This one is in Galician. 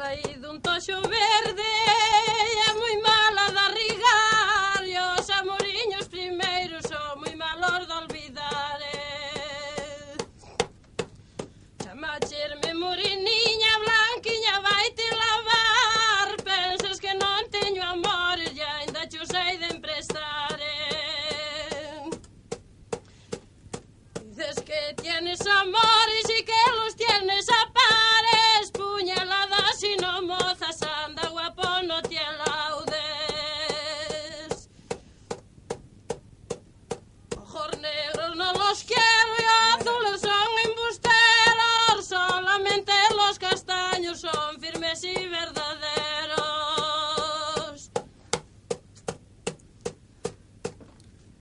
traído un toxo verde e moi mala da rigar. E os amoriños primeiros son moi malos de olvidar. Chamacherme moriniña blanquiña vai te lavar. Pensas que non teño amores e ainda cho sei de emprestar. Dices que tienes amores hombres y verdad.